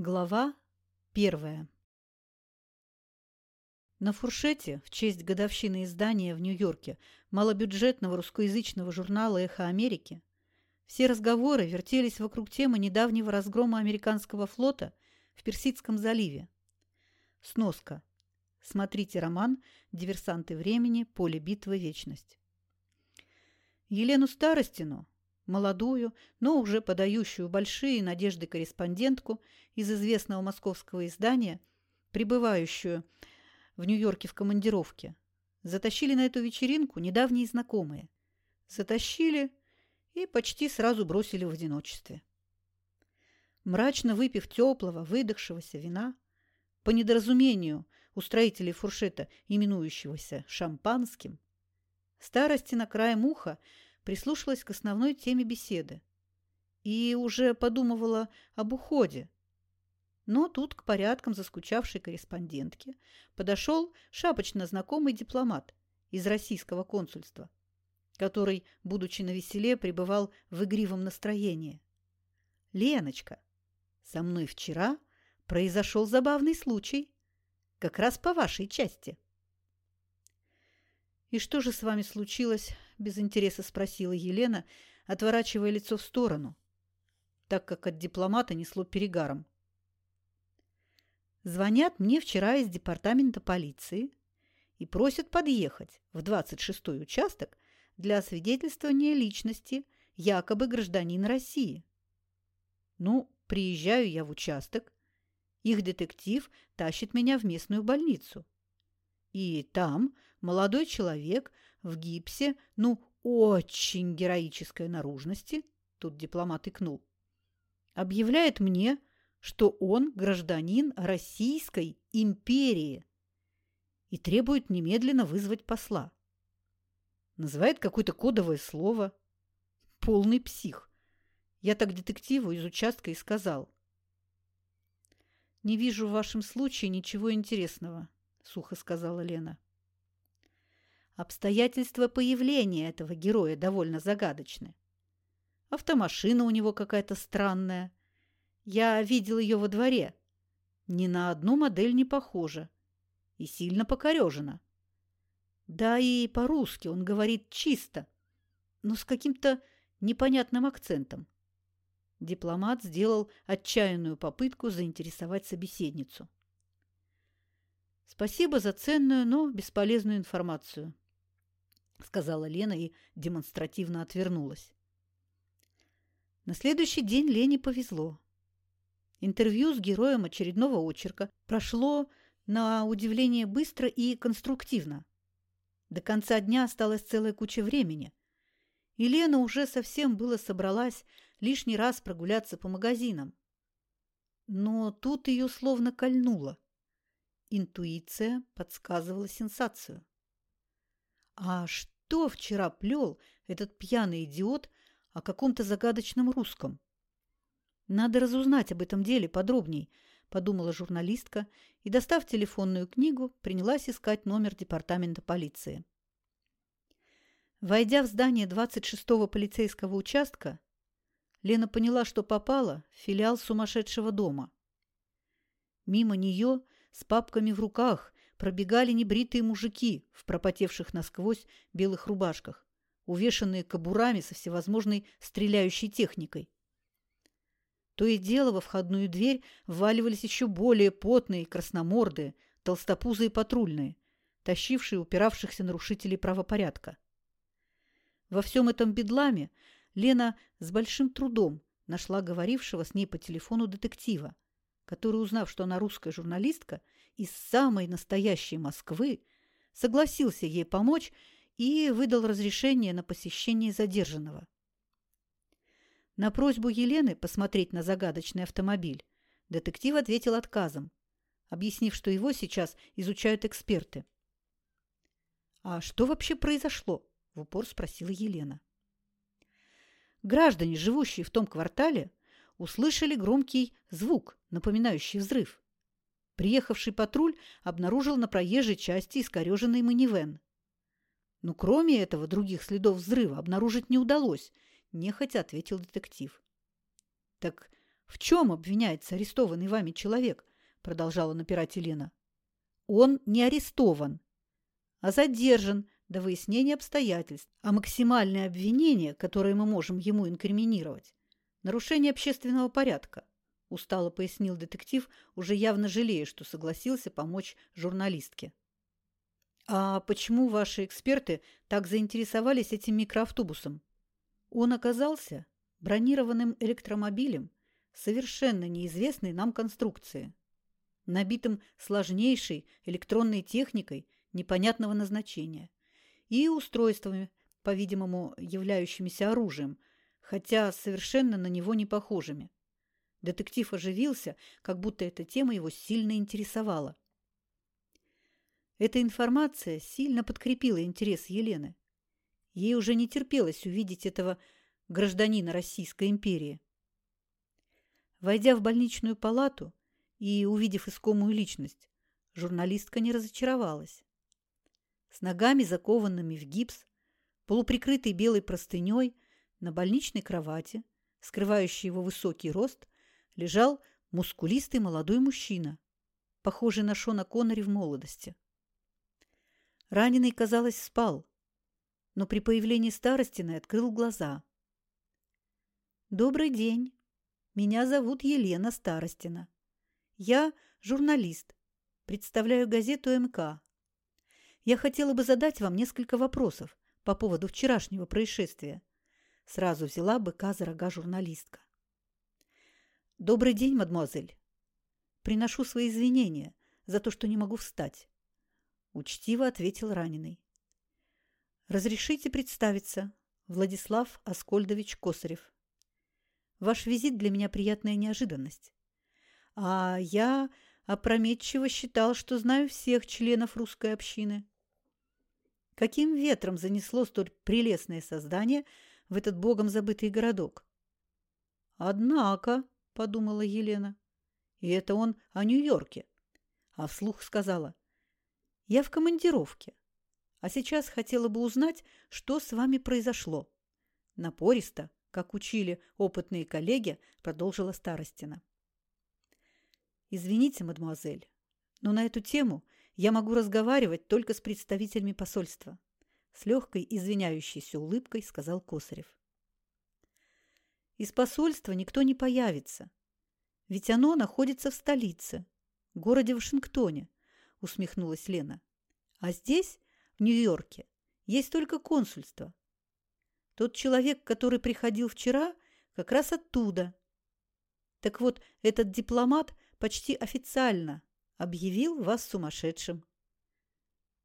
Глава первая На фуршете в честь годовщины издания в Нью-Йорке малобюджетного русскоязычного журнала «Эхо Америки» все разговоры вертелись вокруг темы недавнего разгрома американского флота в Персидском заливе. Сноска. Смотрите роман «Диверсанты времени. Поле битвы. Вечность». Елену Старостину, молодую, но уже подающую большие надежды корреспондентку из известного московского издания, пребывающую в Нью-Йорке в командировке. Затащили на эту вечеринку недавние знакомые. Затащили и почти сразу бросили в одиночестве. Мрачно выпив теплого, выдохшегося вина, по недоразумению у строителей фуршета, именующегося шампанским, старости на крае уха прислушалась к основной теме беседы и уже подумывала об уходе. Но тут к порядкам заскучавшей корреспондентки подошел шапочно знакомый дипломат из российского консульства, который, будучи на веселе, пребывал в игривом настроении. «Леночка, со мной вчера произошел забавный случай, как раз по вашей части». «И что же с вами случилось?» – без интереса спросила Елена, отворачивая лицо в сторону, так как от дипломата несло перегаром. Звонят мне вчера из департамента полиции и просят подъехать в 26-й участок для освидетельствования личности якобы гражданина России. Ну, приезжаю я в участок, их детектив тащит меня в местную больницу. И там молодой человек в гипсе, ну, очень героической наружности, тут дипломат икнул, объявляет мне, что он гражданин Российской империи и требует немедленно вызвать посла. Называет какое-то кодовое слово. Полный псих. Я так детективу из участка и сказал. «Не вижу в вашем случае ничего интересного», — сухо сказала Лена. Обстоятельства появления этого героя довольно загадочны. Автомашина у него какая-то странная. Я видел ее во дворе. Ни на одну модель не похожа. И сильно покорежена. Да и по-русски он говорит чисто, но с каким-то непонятным акцентом. Дипломат сделал отчаянную попытку заинтересовать собеседницу. Спасибо за ценную, но бесполезную информацию. – сказала Лена и демонстративно отвернулась. На следующий день Лене повезло. Интервью с героем очередного очерка прошло на удивление быстро и конструктивно. До конца дня осталась целая куча времени. И Лена уже совсем было собралась лишний раз прогуляться по магазинам. Но тут ее словно кольнуло. Интуиция подсказывала сенсацию. А что вчера плел этот пьяный идиот о каком-то загадочном русском? Надо разузнать об этом деле подробней, подумала журналистка и, достав телефонную книгу, принялась искать номер департамента полиции. Войдя в здание 26-го полицейского участка, Лена поняла, что попала в филиал сумасшедшего дома. Мимо нее с папками в руках пробегали небритые мужики в пропотевших насквозь белых рубашках, увешанные кобурами со всевозможной стреляющей техникой. То и дело во входную дверь вваливались еще более потные, красномордые, толстопузые патрульные, тащившие упиравшихся нарушителей правопорядка. Во всем этом бедламе Лена с большим трудом нашла говорившего с ней по телефону детектива, который, узнав, что она русская журналистка, из самой настоящей Москвы, согласился ей помочь и выдал разрешение на посещение задержанного. На просьбу Елены посмотреть на загадочный автомобиль детектив ответил отказом, объяснив, что его сейчас изучают эксперты. «А что вообще произошло?» – в упор спросила Елена. Граждане, живущие в том квартале, услышали громкий звук, напоминающий взрыв. Приехавший патруль обнаружил на проезжей части искореженный минивэн. Но кроме этого других следов взрыва обнаружить не удалось, нехотя ответил детектив. Так В чем обвиняется арестованный вами человек? Продолжала напирать Елена. Он не арестован, а задержан до выяснения обстоятельств, а максимальное обвинение, которое мы можем ему инкриминировать – нарушение общественного порядка, устало пояснил детектив, уже явно жалея, что согласился помочь журналистке. «А почему ваши эксперты так заинтересовались этим микроавтобусом?» Он оказался бронированным электромобилем совершенно неизвестной нам конструкции, набитым сложнейшей электронной техникой непонятного назначения и устройствами, по-видимому, являющимися оружием, хотя совершенно на него не похожими. Детектив оживился, как будто эта тема его сильно интересовала. Эта информация сильно подкрепила интерес Елены. Ей уже не терпелось увидеть этого гражданина Российской империи. Войдя в больничную палату и увидев искомую личность, журналистка не разочаровалась. С ногами, закованными в гипс, полуприкрытой белой простыней, на больничной кровати, скрывающей его высокий рост, лежал мускулистый молодой мужчина, похожий на Шона Коннери в молодости. Раненый, казалось, спал, но при появлении Старостиной открыл глаза. «Добрый день. Меня зовут Елена Старостина. Я журналист, представляю газету МК. Я хотела бы задать вам несколько вопросов по поводу вчерашнего происшествия. Сразу взяла быка за рога журналистка. «Добрый день, мадемуазель. Приношу свои извинения за то, что не могу встать. Учтиво ответил раненый. «Разрешите представиться, Владислав Аскольдович Косарев. Ваш визит для меня приятная неожиданность. А я опрометчиво считал, что знаю всех членов русской общины. Каким ветром занесло столь прелестное создание в этот богом забытый городок? «Однако», — подумала Елена, — «и это он о Нью-Йорке». А вслух сказала, я в командировке. А сейчас хотела бы узнать, что с вами произошло. Напористо, как учили опытные коллеги, продолжила Старостина. Извините, мадемуазель, но на эту тему я могу разговаривать только с представителями посольства. С легкой извиняющейся улыбкой сказал Косарев. Из посольства никто не появится, ведь оно находится в столице, городе Вашингтоне, – усмехнулась Лена. «А здесь, в Нью-Йорке, есть только консульство. Тот человек, который приходил вчера, как раз оттуда. Так вот, этот дипломат почти официально объявил вас сумасшедшим».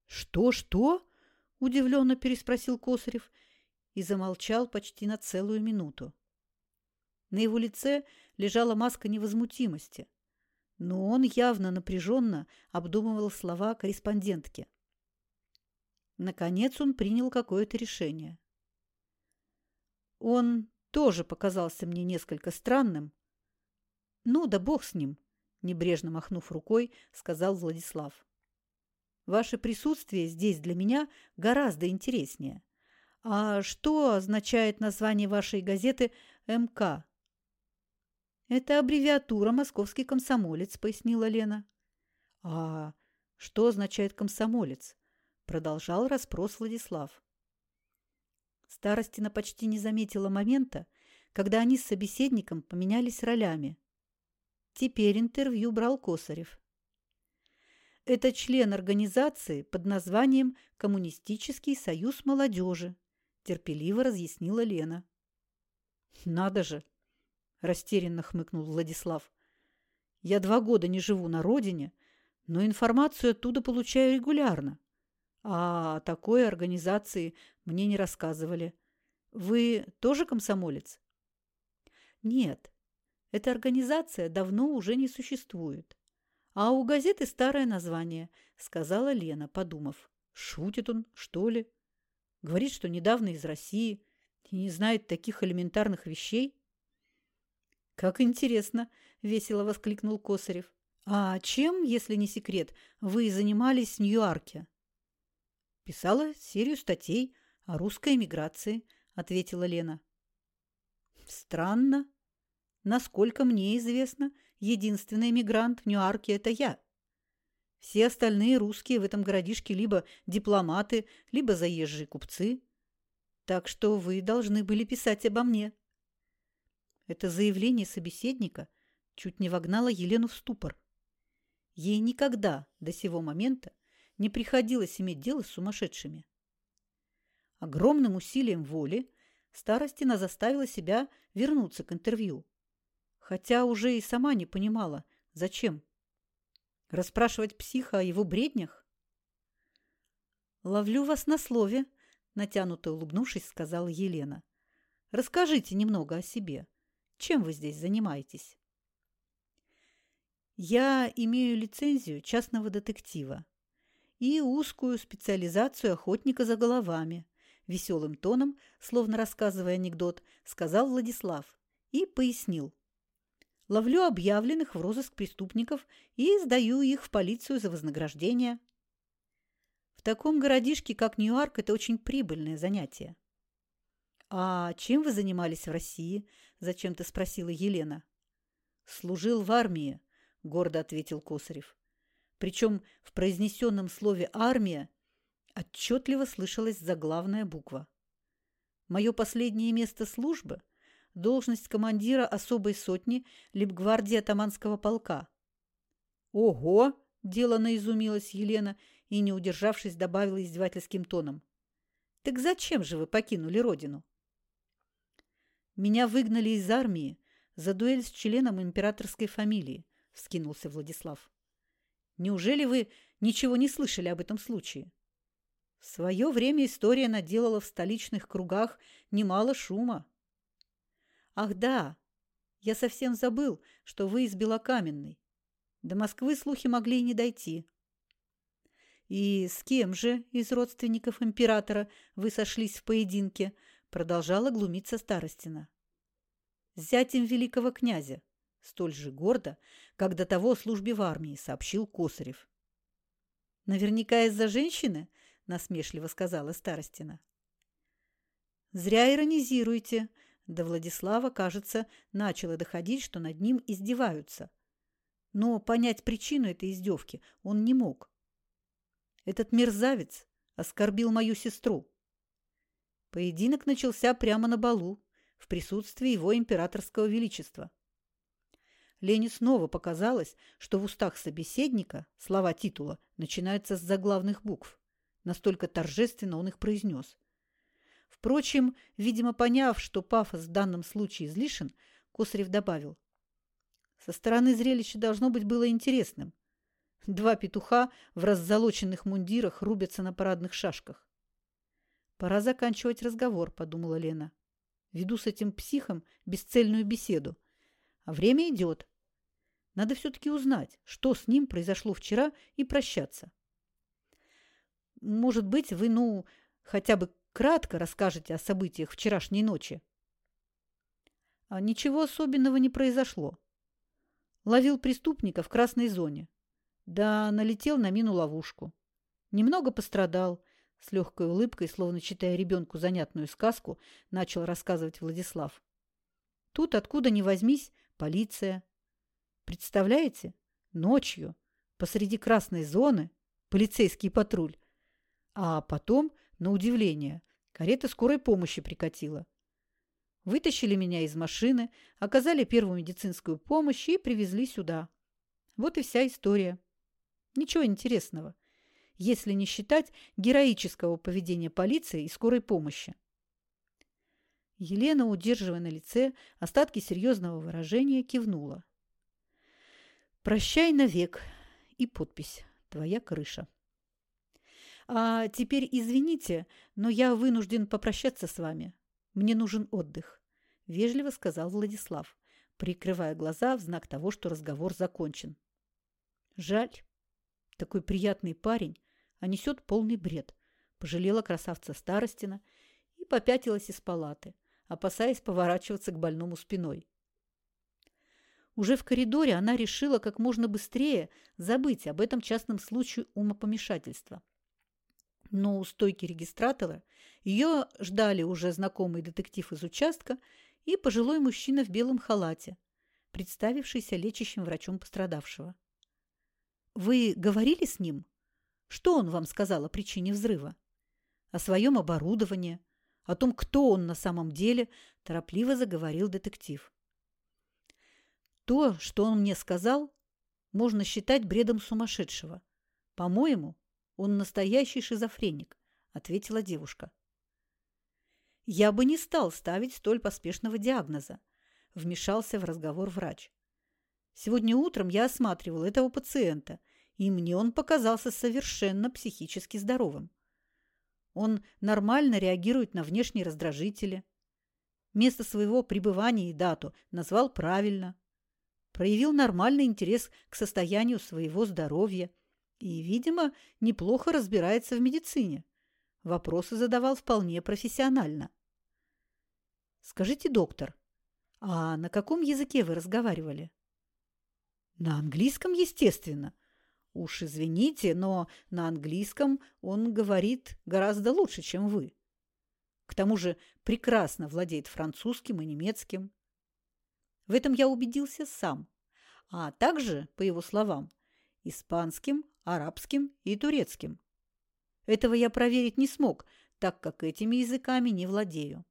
«Что-что?» – удивленно переспросил Косарев и замолчал почти на целую минуту. На его лице лежала маска невозмутимости, но он явно напряженно обдумывал слова корреспондентки. Наконец он принял какое-то решение. Он тоже показался мне несколько странным. Ну, да бог с ним, небрежно махнув рукой, сказал Владислав. Ваше присутствие здесь для меня гораздо интереснее. А что означает название вашей газеты МК? «Это аббревиатура «Московский комсомолец», — пояснила Лена. «А что означает «комсомолец»?» — продолжал расспрос Владислав. Старостина почти не заметила момента, когда они с собеседником поменялись ролями. Теперь интервью брал Косарев. Это член организации под названием «Коммунистический союз молодежи», терпеливо разъяснила Лена. «Надо же! Растерянно хмыкнул Владислав. Я два года не живу на родине, но информацию оттуда получаю регулярно. А о такой организации мне не рассказывали. Вы тоже комсомолец? Нет, эта организация давно уже не существует. А у газеты старое название, сказала Лена, подумав. Шутит он, что ли? Говорит, что недавно из России и не знает таких элементарных вещей. «Как интересно!» – весело воскликнул Косарев. «А чем, если не секрет, вы занимались в Нью-Йорке?» «Писала серию статей о русской эмиграции», – ответила Лена. «Странно. Насколько мне известно, единственный эмигрант в Ньюарке – это я. Все остальные русские в этом городишке либо дипломаты, либо заезжие купцы. Так что вы должны были писать обо мне. Это заявление собеседника чуть не вогнало Елену в ступор. Ей никогда до сего момента не приходилось иметь дело с сумасшедшими. Огромным усилием воли Старостина заставила себя вернуться к интервью, хотя уже и сама не понимала, зачем. Расспрашивать психа о его бреднях? «Ловлю вас на слове», – натянуто улыбнувшись, сказала Елена. «Расскажите немного о себе. Чем вы здесь занимаетесь?» «Я имею лицензию частного детектива и узкую специализацию охотника за головами», – веселым тоном, словно рассказывая анекдот, сказал Владислав и пояснил ловлю объявленных в розыск преступников и сдаю их в полицию за вознаграждение. В таком городишке, как Ньюарк, это очень прибыльное занятие. «А чем вы занимались в России?» – зачем-то спросила Елена. «Служил в армии», – гордо ответил Косарев. Причем в произнесенном слове «армия» отчетливо слышалась заглавная буква. Мое последнее место службы – должность командира особой сотни лейбгвардии атаманского полка. «Ого!» – делано изумилась Елена и, не удержавшись, добавила издевательским тоном. «Так зачем же вы покинули родину?» «Меня выгнали из армии за дуэль с членом императорской фамилии», – вскинулся Владислав. «Неужели вы ничего не слышали об этом случае?» В свое время история наделала в столичных кругах немало шума. Ах да, я совсем забыл, что вы из Белокаменной. До Москвы слухи могли и не дойти. И с кем же из родственников императора вы сошлись в поединке? Продолжала глумиться Старостина. С зятем великого князя, столь же гордо, как до того службе в армии, сообщил Косарев. Наверняка из-за женщины, насмешливо сказала Старостина. Зря иронизируете, до Владислава, кажется, начало доходить, что над ним издеваются. Но понять причину этой издевки он не мог. Этот мерзавец оскорбил мою сестру. Поединок начался прямо на балу, в присутствии его императорского величества. Лене снова показалось, что в устах собеседника слова титула начинаются с заглавных букв. Настолько торжественно он их произнес. Впрочем, видимо, поняв, что пафос в данном случае излишен, Косарев добавил. Со стороны зрелище должно быть было интересным. Два петуха в раззолоченных мундирах рубятся на парадных шашках. «Пора заканчивать разговор», — подумала Лена. «Веду с этим психом бесцельную беседу. А время идет. Надо все-таки узнать, что с ним произошло вчера, и прощаться. Может быть, вы, ну, хотя бы кратко расскажете о событиях вчерашней ночи?» а Ничего особенного не произошло. Ловил преступника в красной зоне. Да, налетел на мину-ловушку. Немного пострадал. С легкой улыбкой, словно читая ребенку занятную сказку, начал рассказывать Владислав. Тут, откуда ни возьмись, полиция. Представляете? Ночью, посреди красной зоны, полицейский патруль. А потом на удивление, карета скорой помощи прикатила. Вытащили меня из машины, оказали первую медицинскую помощь и привезли сюда. Вот и вся история. Ничего интересного, если не считать героического поведения полиции и скорой помощи. Елена, удерживая на лице остатки серьезного выражения, кивнула. «Прощай навек» и подпись «Твоя крыша». «А теперь извините, но я вынужден попрощаться с вами. Мне нужен отдых», – вежливо сказал Владислав, прикрывая глаза в знак того, что разговор закончен. «Жаль. Такой приятный парень, а несет полный бред», – пожалела красавца Старостина и попятилась из палаты, опасаясь поворачиваться к больному спиной. Уже в коридоре она решила как можно быстрее забыть об этом частном случае умопомешательства – но у стойки регистратора ее ждали уже знакомый детектив из участка и пожилой мужчина в белом халате, представившийся лечащим врачом пострадавшего. «Вы говорили с ним? Что он вам сказал о причине взрыва? О своем оборудовании? О том, кто он на самом деле?» – торопливо заговорил детектив. «То, что он мне сказал, можно считать бредом сумасшедшего. По-моему, он настоящий шизофреник», – ответила девушка. «Я бы не стал ставить столь поспешного диагноза», – вмешался в разговор врач. «Сегодня утром я осматривал этого пациента, и мне он показался совершенно психически здоровым. Он нормально реагирует на внешние раздражители. Место своего пребывания и дату назвал правильно. Проявил нормальный интерес к состоянию своего здоровья и, видимо, неплохо разбирается в медицине. Вопросы задавал вполне профессионально. «Скажите, доктор, а на каком языке вы разговаривали?» «На английском, естественно. Уж извините, но на английском он говорит гораздо лучше, чем вы. К тому же прекрасно владеет французским и немецким. В этом я убедился сам, а также, по его словам, испанским, арабским и турецким. Этого я проверить не смог, так как этими языками не владею.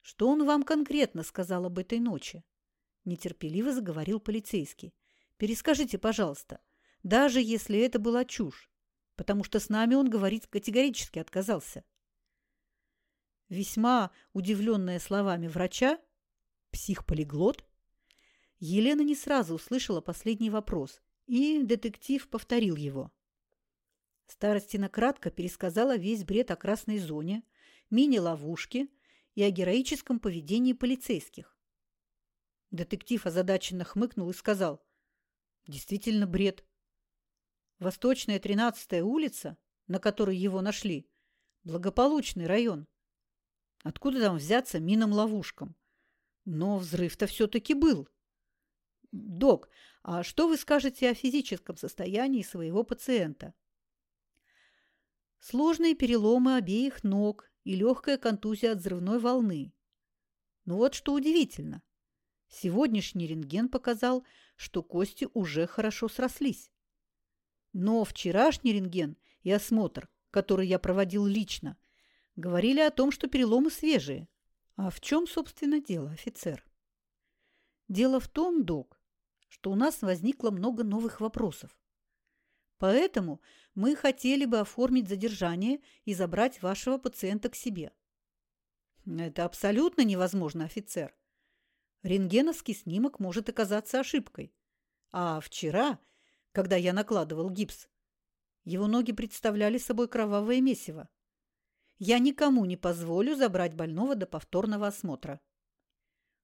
Что он вам конкретно сказал об этой ночи? Нетерпеливо заговорил полицейский. Перескажите, пожалуйста, даже если это была чушь, потому что с нами он говорить категорически отказался. Весьма удивленная словами врача, психполиглот, Елена не сразу услышала последний вопрос, и детектив повторил его. Старостина кратко пересказала весь бред о красной зоне, мини-ловушке и о героическом поведении полицейских. Детектив озадаченно хмыкнул и сказал, «Действительно бред. Восточная 13-я улица, на которой его нашли, благополучный район. Откуда там взяться минам-ловушкам? Но взрыв-то все-таки был. Док, а что вы скажете о физическом состоянии своего пациента? Сложные переломы обеих ног и легкая контузия от взрывной волны. Но вот что удивительно. Сегодняшний рентген показал, что кости уже хорошо срослись. Но вчерашний рентген и осмотр, который я проводил лично, говорили о том, что переломы свежие. А в чем, собственно, дело, офицер? Дело в том, док, что у нас возникло много новых вопросов. Поэтому мы хотели бы оформить задержание и забрать вашего пациента к себе. Это абсолютно невозможно, офицер. Рентгеновский снимок может оказаться ошибкой. А вчера когда я накладывал гипс. Его ноги представляли собой кровавое месиво. Я никому не позволю забрать больного до повторного осмотра.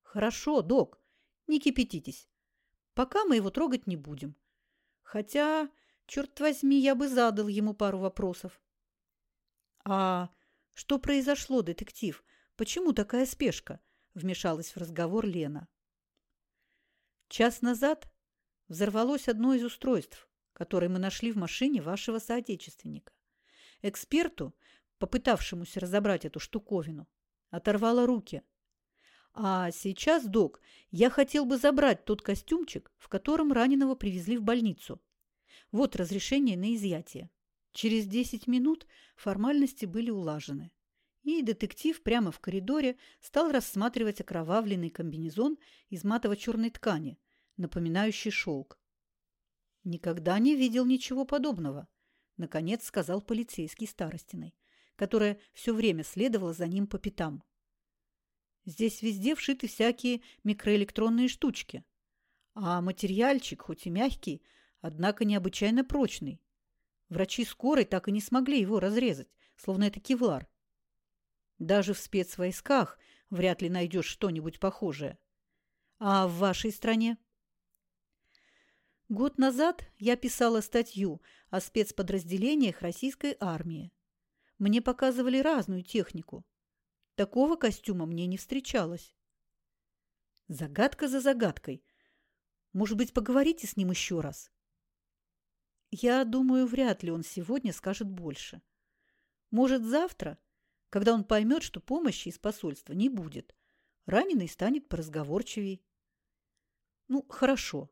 Хорошо, док, не кипятитесь. Пока мы его трогать не будем. Хотя, черт возьми, я бы задал ему пару вопросов. А что произошло, детектив? Почему такая спешка? Вмешалась в разговор Лена. Час назад взорвалось одно из устройств, которое мы нашли в машине вашего соотечественника. Эксперту, попытавшемуся разобрать эту штуковину, оторвало руки. А сейчас, док, я хотел бы забрать тот костюмчик, в котором раненого привезли в больницу. Вот разрешение на изъятие. Через 10 минут формальности были улажены. И детектив прямо в коридоре стал рассматривать окровавленный комбинезон из матово-черной ткани, напоминающий шелк. «Никогда не видел ничего подобного», – наконец сказал полицейский старостиной, которая все время следовала за ним по пятам. «Здесь везде вшиты всякие микроэлектронные штучки, а материальчик, хоть и мягкий, однако необычайно прочный. Врачи скорой так и не смогли его разрезать, словно это кевлар. Даже в спецвойсках вряд ли найдешь что-нибудь похожее. А в вашей стране?» Год назад я писала статью о спецподразделениях российской армии. Мне показывали разную технику. Такого костюма мне не встречалось. Загадка за загадкой. Может быть, поговорите с ним еще раз? Я думаю, вряд ли он сегодня скажет больше. Может, завтра, когда он поймет, что помощи из посольства не будет, раненый станет поразговорчивей. Ну, хорошо.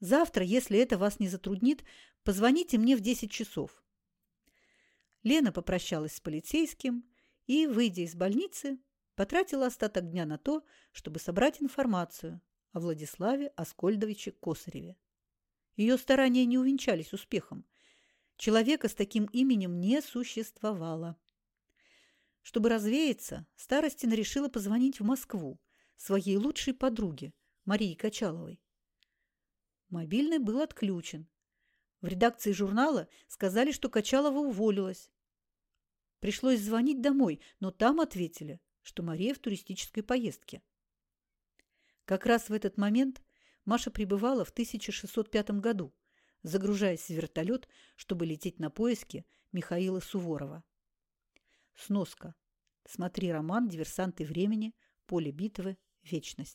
Завтра, если это вас не затруднит, позвоните мне в 10 часов. Лена попрощалась с полицейским и, выйдя из больницы, потратила остаток дня на то, чтобы собрать информацию о Владиславе Аскольдовиче Косареве. Ее старания не увенчались успехом. Человека с таким именем не существовало. Чтобы развеяться, Старостина решила позвонить в Москву своей лучшей подруге Марии Качаловой. Мобильный был отключен. В редакции журнала сказали, что Качалова уволилась. Пришлось звонить домой, но там ответили, что Мария в туристической поездке. Как раз в этот момент Маша пребывала в 1605 году, загружаясь в вертолет, чтобы лететь на поиски Михаила Суворова. Сноска. Смотри роман «Диверсанты времени. Поле битвы. Вечность».